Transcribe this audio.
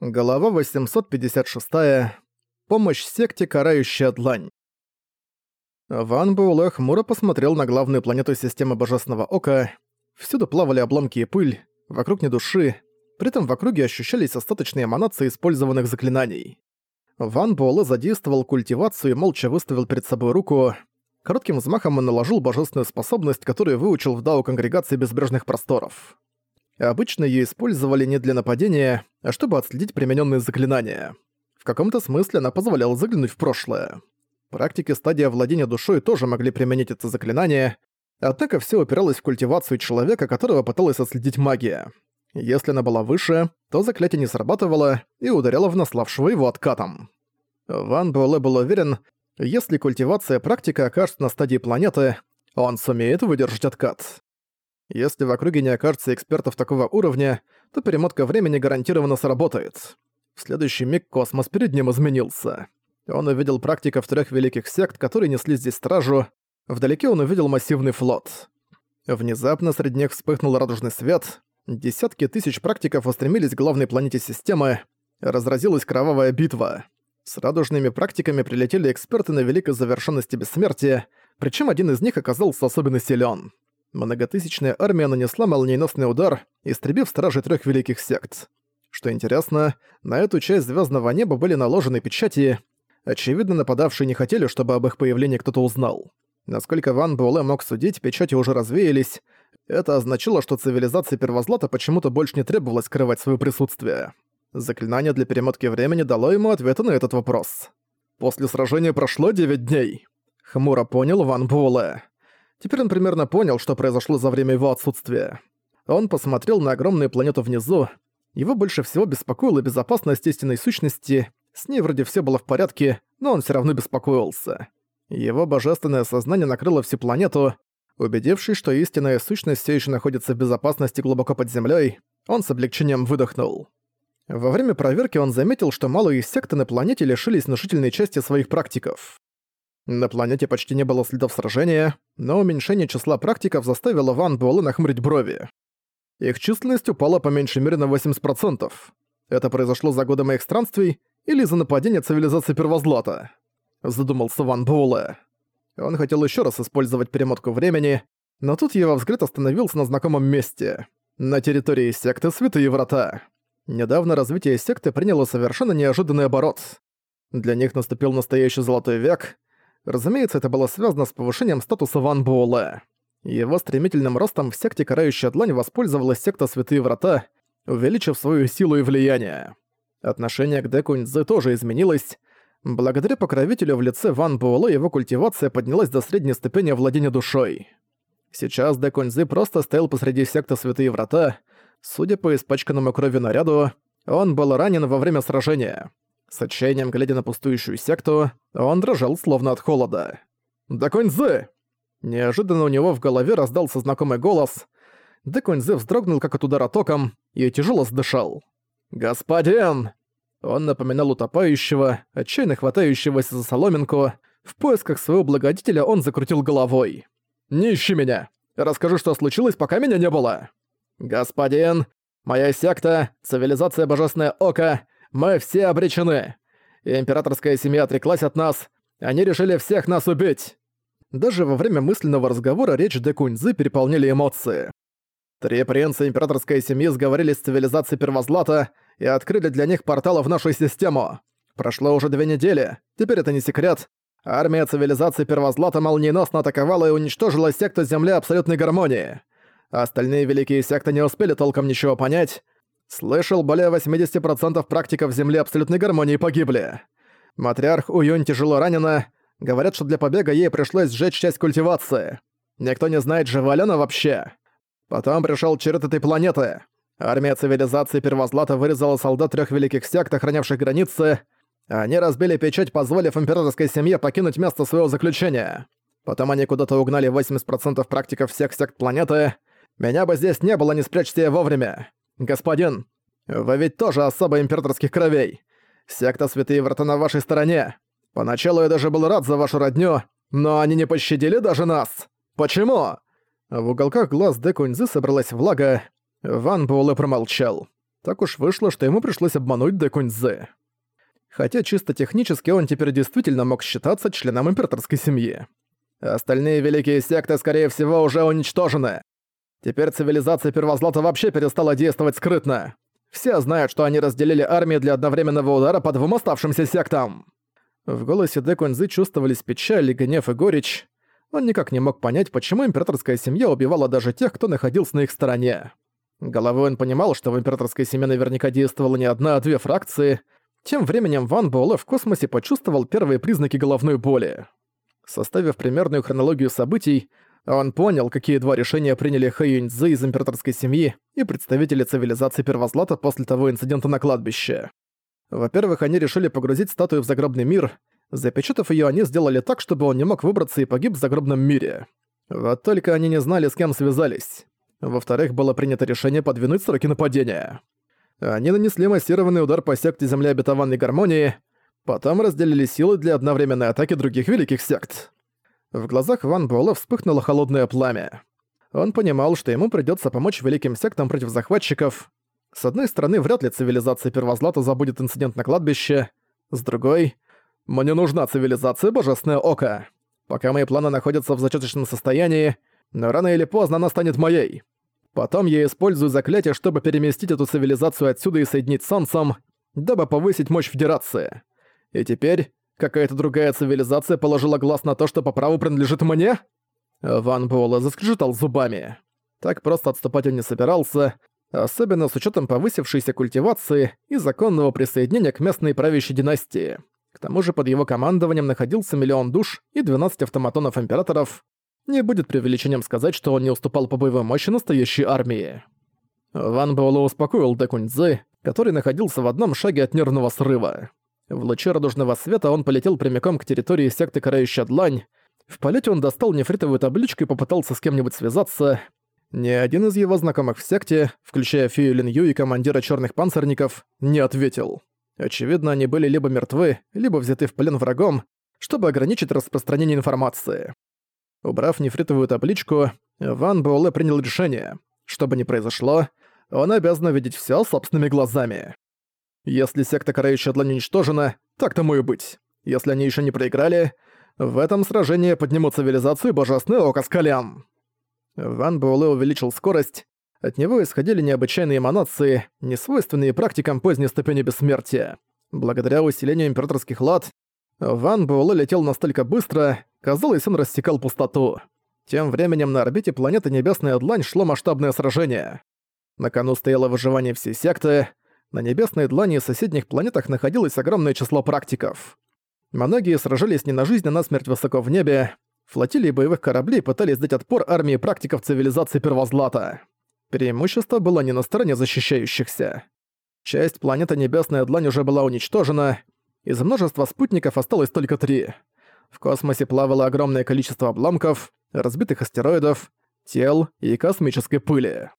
Голова 856. Помощь секте «Карающая длань». Ван Буэлэ хмуро посмотрел на главную планету системы Божественного Ока. Всюду плавали обломки и пыль, вокруг не души, при этом в округе ощущались остаточные эманации использованных заклинаний. Ван Буэлэ задействовал культивацию и молча выставил перед собой руку. Коротким взмахом он наложил божественную способность, которую выучил в Дао Конгрегации Безбрежных Просторов. Обычно ее использовали не для нападения, а чтобы отследить примененные заклинания. В каком-то смысле она позволяла заглянуть в прошлое. Практики стадии владения душой тоже могли применить это заклинание, однако все упиралось в культивацию человека, которого пыталась отследить магия. Если она была выше, то заклятие не срабатывало и ударяло в наславшего его откатом. Ван Буэлэ был уверен, если культивация практика окажется на стадии планеты, он сумеет выдержать откат. Если в округе не окажется экспертов такого уровня, то перемотка времени гарантированно сработает. В следующий миг космос перед ним изменился. Он увидел практиков трех великих сект, которые несли здесь стражу. Вдалеке он увидел массивный флот. Внезапно среди них вспыхнул радужный свет. Десятки тысяч практиков устремились к главной планете системы. Разразилась кровавая битва. С радужными практиками прилетели эксперты на великой завершенности бессмертия, причем один из них оказался особенно силен. Многотысячная армия нанесла молниеносный удар, истребив стражи трех великих сект. Что интересно, на эту часть звездного неба были наложены печати. Очевидно, нападавшие не хотели, чтобы об их появлении кто-то узнал. Насколько Ван Буэлэ мог судить, печати уже развеялись. Это означало, что цивилизации Первозлата почему-то больше не требовалось скрывать свое присутствие. Заклинание для перемотки времени дало ему ответы на этот вопрос. После сражения прошло 9 дней. Хмуро понял Ван Буэлэ. Теперь он примерно понял, что произошло за время его отсутствия. Он посмотрел на огромную планету внизу. Его больше всего беспокоила безопасность истинной сущности. С ней вроде все было в порядке, но он все равно беспокоился. Его божественное сознание накрыло всю планету. Убедившись, что истинная сущность все еще находится в безопасности глубоко под землей, он с облегчением выдохнул. Во время проверки он заметил, что малые секты на планете лишились внушительной части своих практиков. На планете почти не было следов сражения, но уменьшение числа практиков заставило Ван Буэлэ нахмурить брови. Их численность упала по меньшей мере на 80%. Это произошло за годы моих странствий или за нападение цивилизации Первозлата? Задумался Ван Буэлэ. Он хотел еще раз использовать перемотку времени, но тут его взгляд остановился на знакомом месте. На территории секты Святые Врата. Недавно развитие секты приняло совершенно неожиданный оборот. Для них наступил настоящий золотой век — Разумеется, это было связано с повышением статуса Ван Буэлэ. Его стремительным ростом в секте Карающая Длань воспользовалась секта Святые Врата, увеличив свою силу и влияние. Отношение к Декуньцзы тоже изменилось. Благодаря покровителю в лице Ван Буэлэ его культивация поднялась до средней ступени владения душой. Сейчас Декуньцзы просто стоял посреди секты Святые Врата. Судя по испачканному крови наряду, он был ранен во время сражения. С отчаянием глядя на пустующую секту, он дрожал словно от холода. «Дакуньзы!» Неожиданно у него в голове раздался знакомый голос. Дакуньзы вздрогнул как от удара током и тяжело сдышал. «Господин!» Он напоминал утопающего, отчаянно хватающегося за соломинку. В поисках своего благодетеля он закрутил головой. «Не ищи меня! Расскажи, что случилось, пока меня не было!» «Господин! Моя секта, цивилизация Божественное Око, мы все обречены. Императорская семья отреклась от нас. Они решили всех нас убить. Даже во время мысленного разговора речь Де Куньцзы переполняли эмоции. Три принца императорской семьи сговорились с цивилизацией Первозлата и открыли для них порталы в нашу систему. Прошло уже две недели, теперь это не секрет. Армия цивилизации Первозлата молниеносно атаковала и уничтожила секту Земли Абсолютной Гармонии. Остальные великие секты не успели толком ничего понять, Слышал, более 80% практиков Земли абсолютной гармонии погибли. Матриарх Уюнь тяжело ранена. Говорят, что для побега ей пришлось сжечь часть культивации. Никто не знает, жива ли она вообще. Потом пришел черед этой планеты. Армия цивилизации Первозлата вырезала солдат трех великих сект, охранявших границы. Они разбили печать, позволив императорской семье покинуть место своего заключения. Потом они куда-то угнали 80% практиков всех сект планеты. Меня бы здесь не было, не спрячься вовремя. «Господин, вы ведь тоже особо императорских кровей. Секта Святые Врата на вашей стороне. Поначалу я даже был рад за вашу родню, но они не пощадили даже нас. Почему?» В уголках глаз Де Куньзы собралась влага. Ван Буэлэ промолчал. Так уж вышло, что ему пришлось обмануть Дэкуньцзы. Хотя чисто технически он теперь действительно мог считаться членом императорской семьи. Остальные великие секты, скорее всего, уже уничтожены. Теперь цивилизация Первозлата вообще перестала действовать скрытно. Все знают, что они разделили армии для одновременного удара по двум оставшимся сектам. В голосе Дэ Куньзы чувствовались печаль, гнев и горечь. Он никак не мог понять, почему императорская семья убивала даже тех, кто находился на их стороне. Головой он понимал, что в императорской семье наверняка действовала не одна, а две фракции. Тем временем Ван Буэлэ в космосе почувствовал первые признаки головной боли. Составив примерную хронологию событий, он понял, какие два решения приняли Хэ Юньцзы из императорской семьи и представители цивилизации Первозлата после того инцидента на кладбище. Во-первых, они решили погрузить статую в загробный мир. Запечатав ее, они сделали так, чтобы он не мог выбраться и погиб в загробном мире. Вот только они не знали, с кем связались. Во-вторых, было принято решение подвинуть сроки нападения. Они нанесли массированный удар по секте Земля Обетованной Гармонии, потом разделили силы для одновременной атаки других великих сект. В глазах Ван Буэлла вспыхнуло холодное пламя. Он понимал, что ему придётся помочь великим сектам против захватчиков. С одной стороны, вряд ли цивилизация Первозлата забудет инцидент на кладбище. С другой, мне нужна цивилизация Божественное Око. Пока мои планы находятся в зачаточном состоянии, но рано или поздно она станет моей. Потом я использую заклятие, чтобы переместить эту цивилизацию отсюда и соединить с Солнцем, дабы повысить мощь Федерации. И теперь Какая-то другая цивилизация положила глаз на то, что по праву принадлежит мне? Ван Буэлла заскрежетал зубами. Так просто отступать он не собирался, особенно с учетом повысившейся культивации и законного присоединения к местной правящей династии. К тому же под его командованием находился миллион душ и 12 автоматонов-императоров. Не будет преувеличением сказать, что он не уступал по боевой мощи настоящей армии. Ван Буэлла успокоил Декуньцзы, который находился в одном шаге от нервного срыва. В луче радужного света он полетел прямиком к территории секты Карающая Длань. В полете он достал нефритовую табличку и попытался с кем-нибудь связаться. Ни один из его знакомых в секте, включая Фию Лин Ю и командира Черных Панцирников, не ответил. Очевидно, они были либо мертвы, либо взяты в плен врагом, чтобы ограничить распространение информации. Убрав нефритовую табличку, Ван Буэлэ принял решение. Что бы ни произошло, он обязан видеть всё собственными глазами. Если секта Карающая Длань уничтожена, так тому и быть. Если они еще не проиграли, в этом сражении поднимут цивилизацию Божественное Око Скалям. Ван Буэлэ увеличил скорость. От него исходили необычайные эманации, несвойственные практикам поздней ступени бессмертия. Благодаря усилению императорских лад, Ван Буэлэ летел настолько быстро, казалось, он рассекал пустоту. Тем временем на орбите планеты Небесная Длань шло масштабное сражение. На кону стояло выживание всей секты, на небесной длани и соседних планетах находилось огромное число практиков. Многие сражались не на жизнь, а на смерть высоко в небе. Флотилии боевых кораблей пытались дать отпор армии практиков цивилизации Первозлата. Преимущество было не на стороне защищающихся. Часть планеты Небесная Длань уже была уничтожена, из множества спутников осталось только три. В космосе плавало огромное количество обломков, разбитых астероидов, тел и космической пыли.